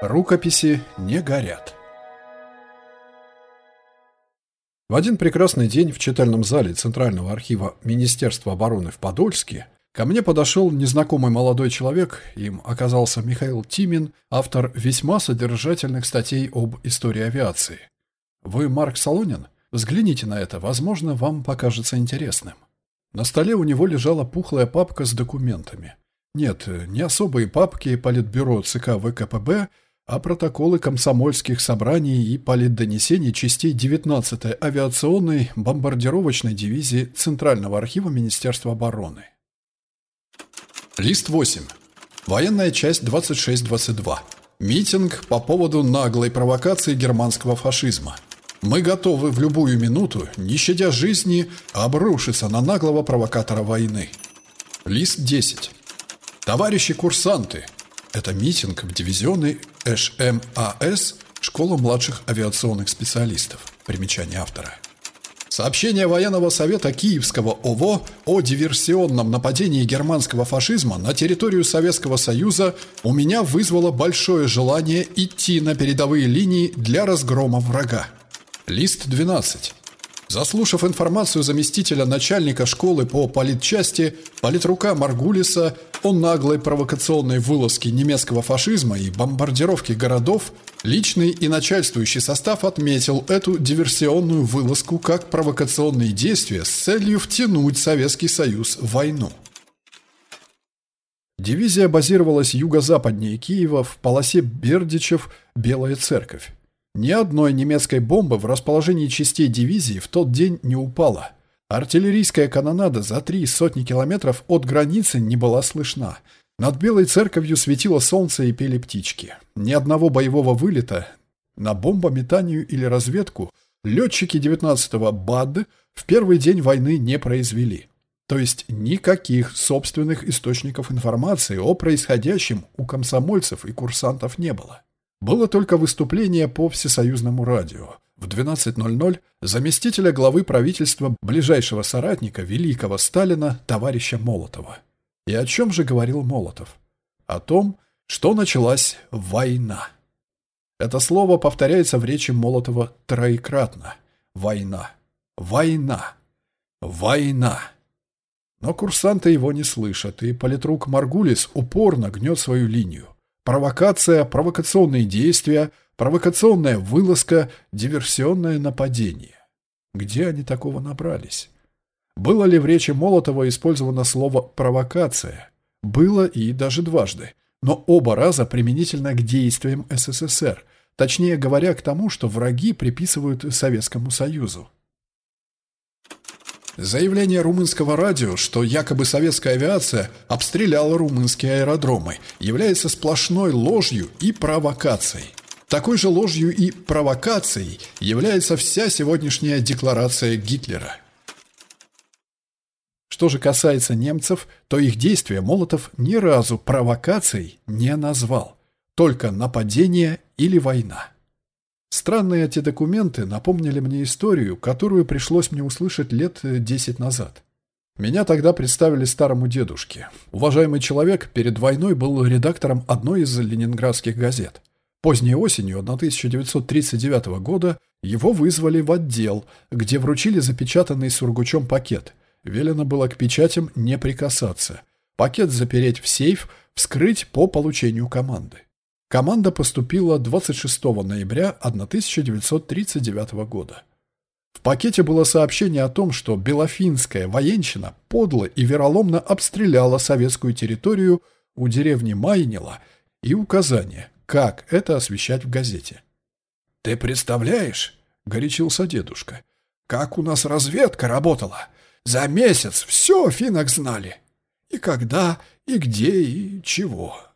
Рукописи не горят. В один прекрасный день в читальном зале Центрального архива Министерства обороны в Подольске ко мне подошел незнакомый молодой человек, им оказался Михаил Тимин, автор весьма содержательных статей об истории авиации. «Вы Марк Солонин? Взгляните на это, возможно, вам покажется интересным». На столе у него лежала пухлая папка с документами. Нет, не особые папки Политбюро ЦК ВКПБ, а протоколы комсомольских собраний и политдонесений частей 19-й авиационной бомбардировочной дивизии Центрального архива Министерства обороны. Лист 8. Военная часть 2622. Митинг по поводу наглой провокации германского фашизма. Мы готовы в любую минуту, не щадя жизни, обрушиться на наглого провокатора войны. Лист 10. Товарищи курсанты, это митинг в дивизионной ШМАС «Школа младших авиационных специалистов». Примечание автора. Сообщение военного совета Киевского ОВО о диверсионном нападении германского фашизма на территорию Советского Союза у меня вызвало большое желание идти на передовые линии для разгрома врага. Лист 12. Заслушав информацию заместителя начальника школы по политчасти, политрука Маргулиса о наглой провокационной вылазке немецкого фашизма и бомбардировке городов, личный и начальствующий состав отметил эту диверсионную вылазку как провокационные действия с целью втянуть Советский Союз в войну. Дивизия базировалась юго-западнее Киева в полосе Бердичев «Белая церковь». Ни одной немецкой бомбы в расположении частей дивизии в тот день не упало. Артиллерийская канонада за три сотни километров от границы не была слышна. Над Белой церковью светило солнце и пели птички. Ни одного боевого вылета на бомбометанию или разведку летчики 19-го БАД в первый день войны не произвели. То есть никаких собственных источников информации о происходящем у комсомольцев и курсантов не было. Было только выступление по всесоюзному радио. В 12.00 заместителя главы правительства ближайшего соратника великого Сталина товарища Молотова. И о чем же говорил Молотов? О том, что началась война. Это слово повторяется в речи Молотова троекратно. Война. Война. Война. Но курсанты его не слышат, и политрук Маргулис упорно гнет свою линию. Провокация, провокационные действия, провокационная вылазка, диверсионное нападение. Где они такого набрались? Было ли в речи Молотова использовано слово «провокация»? Было и даже дважды, но оба раза применительно к действиям СССР, точнее говоря, к тому, что враги приписывают Советскому Союзу. Заявление румынского радио, что якобы советская авиация обстреляла румынские аэродромы, является сплошной ложью и провокацией. Такой же ложью и провокацией является вся сегодняшняя декларация Гитлера. Что же касается немцев, то их действия Молотов ни разу провокацией не назвал, только нападение или война. Странные эти документы напомнили мне историю, которую пришлось мне услышать лет э, десять назад. Меня тогда представили старому дедушке. Уважаемый человек перед войной был редактором одной из ленинградских газет. Поздней осенью 1939 года его вызвали в отдел, где вручили запечатанный сургучом пакет. Велено было к печатям не прикасаться. Пакет запереть в сейф, вскрыть по получению команды. Команда поступила 26 ноября 1939 года. В пакете было сообщение о том, что белофинская военщина подло и вероломно обстреляла советскую территорию у деревни Майнила и указание, как это освещать в газете. «Ты представляешь?» — горячился дедушка. «Как у нас разведка работала! За месяц все финок знали! И когда, и где, и чего!»